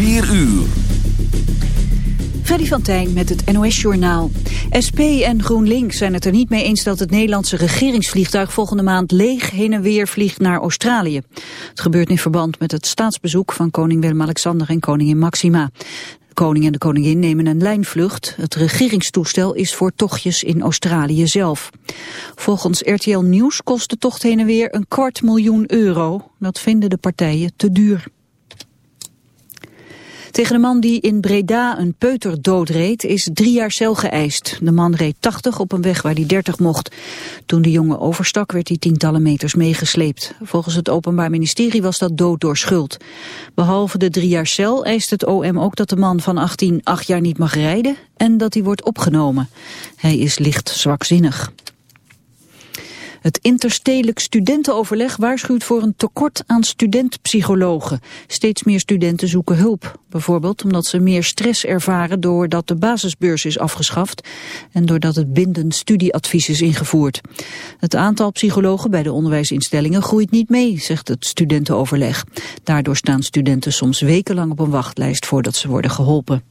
4 uur. Freddy van Tijn met het NOS-journaal. SP en GroenLinks zijn het er niet mee eens dat het Nederlandse regeringsvliegtuig volgende maand leeg heen en weer vliegt naar Australië. Het gebeurt in verband met het staatsbezoek van koning Willem-Alexander en koningin Maxima. De koning en de koningin nemen een lijnvlucht. Het regeringstoestel is voor tochtjes in Australië zelf. Volgens RTL Nieuws kost de tocht heen en weer een kwart miljoen euro. Dat vinden de partijen te duur. Tegen de man die in Breda een peuter doodreed is drie jaar cel geëist. De man reed 80 op een weg waar hij 30 mocht. Toen de jongen overstak werd hij tientallen meters meegesleept. Volgens het Openbaar Ministerie was dat dood door schuld. Behalve de drie jaar cel eist het OM ook dat de man van 18 acht jaar niet mag rijden en dat hij wordt opgenomen. Hij is licht zwakzinnig. Het interstedelijk studentenoverleg waarschuwt voor een tekort aan studentpsychologen. Steeds meer studenten zoeken hulp. Bijvoorbeeld omdat ze meer stress ervaren doordat de basisbeurs is afgeschaft en doordat het bindend studieadvies is ingevoerd. Het aantal psychologen bij de onderwijsinstellingen groeit niet mee, zegt het studentenoverleg. Daardoor staan studenten soms wekenlang op een wachtlijst voordat ze worden geholpen.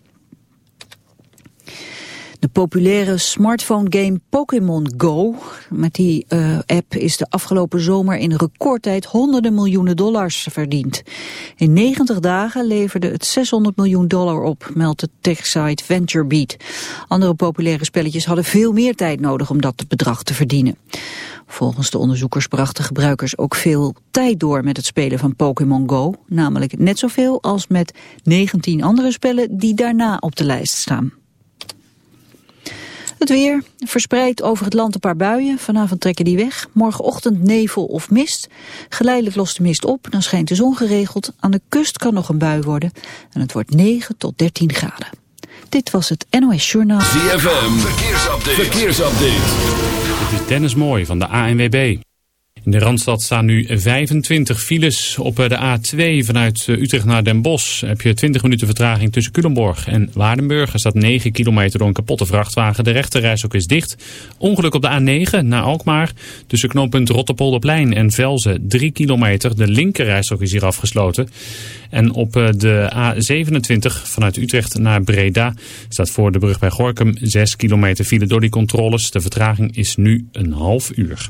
De populaire smartphone-game Pokémon Go. Met die uh, app is de afgelopen zomer in recordtijd honderden miljoenen dollars verdiend. In 90 dagen leverde het 600 miljoen dollar op, meldt de techsite VentureBeat. Andere populaire spelletjes hadden veel meer tijd nodig om dat bedrag te verdienen. Volgens de onderzoekers brachten gebruikers ook veel tijd door met het spelen van Pokémon Go. Namelijk net zoveel als met 19 andere spellen die daarna op de lijst staan. Het weer verspreidt over het land een paar buien. Vanavond trekken die weg. Morgenochtend nevel of mist. Geleidelijk lost de mist op. Dan schijnt de zon geregeld. Aan de kust kan nog een bui worden. En het wordt 9 tot 13 graden. Dit was het NOS Journaal. ZFM. Verkeersupdate. Verkeersupdate. Dit is Dennis Mooi van de ANWB. In de Randstad staan nu 25 files. Op de A2 vanuit Utrecht naar Den Bosch heb je 20 minuten vertraging tussen Culemborg en Waardenburg. Er staat 9 kilometer door een kapotte vrachtwagen. De rechterreis ook is dicht. Ongeluk op de A9 naar Alkmaar. Tussen knooppunt Rotterpolderplein en Velzen 3 kilometer. De linkerreis ook is hier afgesloten. En op de A27 vanuit Utrecht naar Breda staat voor de brug bij Gorkum 6 kilometer file door die controles. De vertraging is nu een half uur.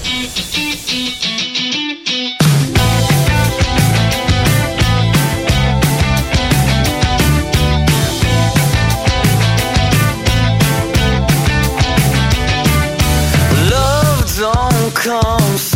Don't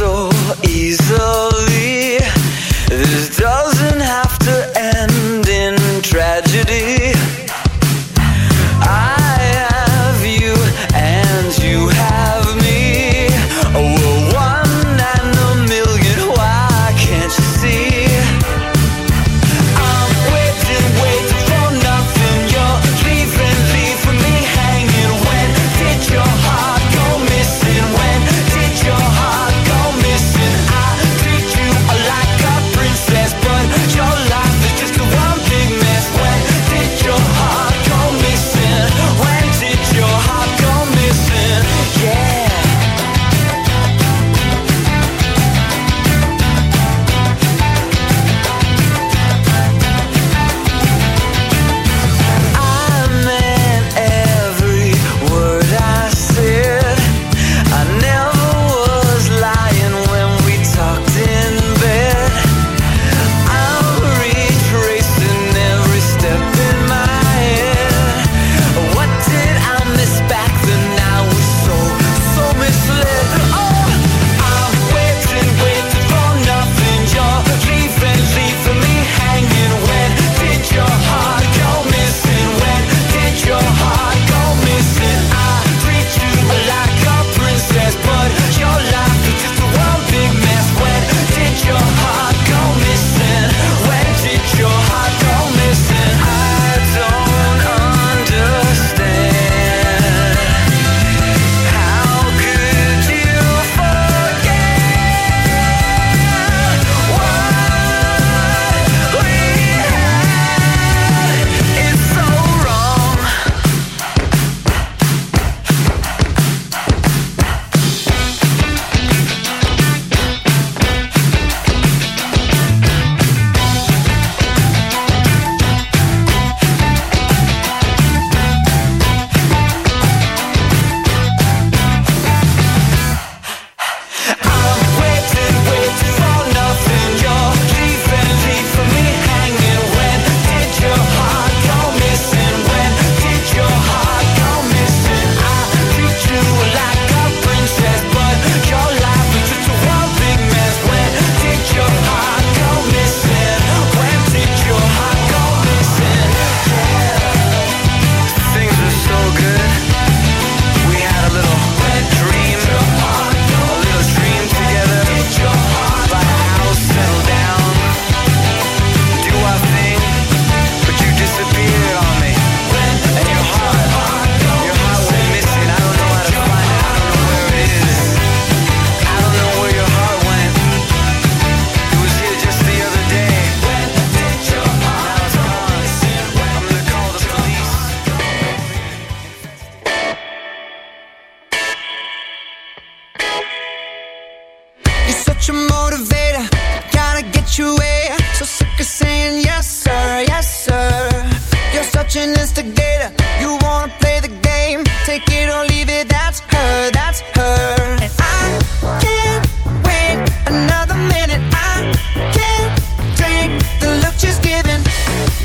take it or leave it, that's her, that's her. And I can't wait another minute. I can't the look she's giving.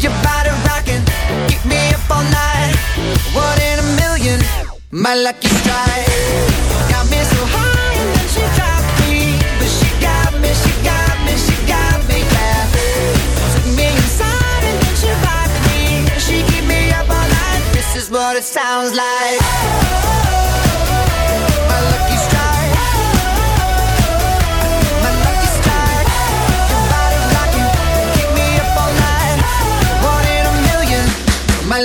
Your body rocking, keep me up all night. One in a million, my lucky strike.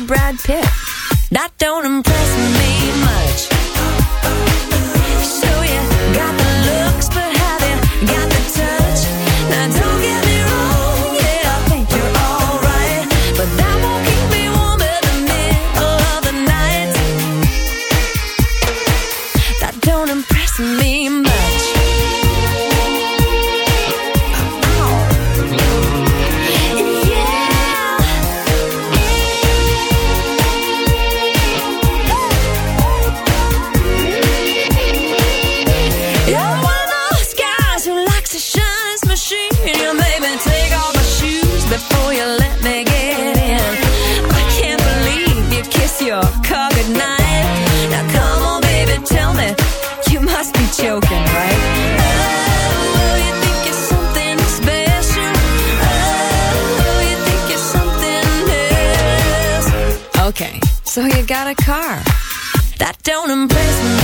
Brad Pitt. That don't impress me. call good night. Now come on, baby, tell me you must be joking, right? Oh, oh, okay, so you got a car that don't impress me.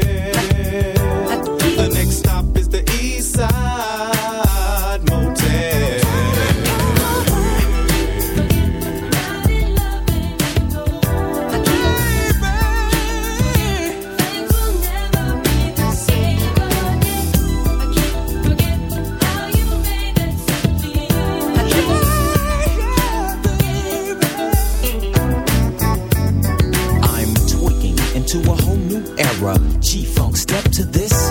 Into a whole new era. G-Funk, step to this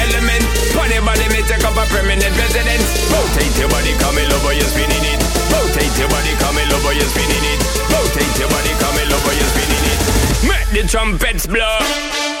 anybody may take up a permanent residence. Rotate your body, come in over, you're spinning it. Rotate your body, come in over, you're spinning it. Rotate your body, come in over, you're spinning it. Make the trumpets blow.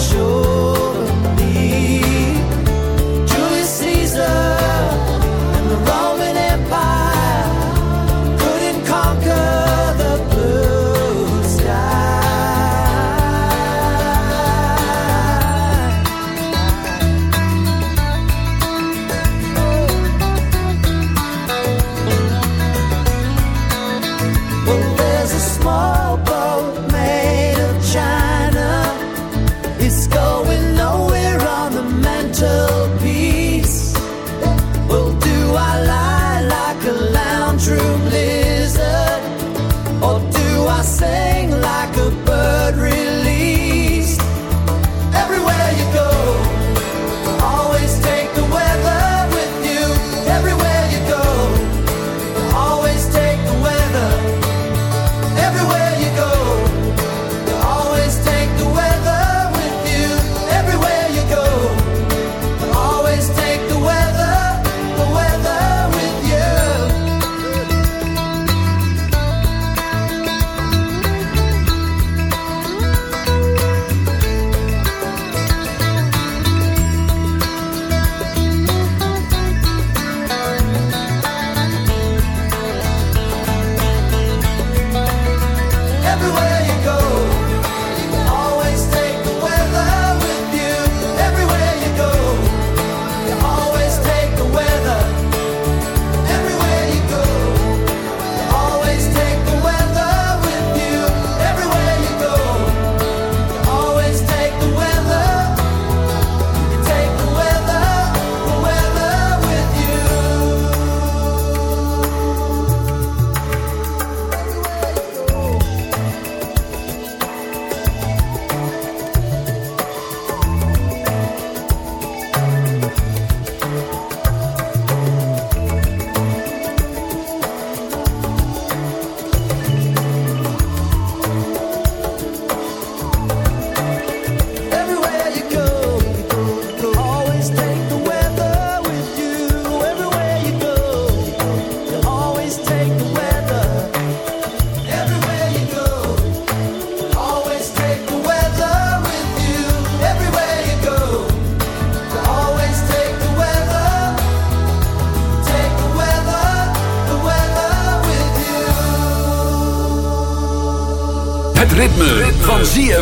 show.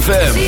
ZFM.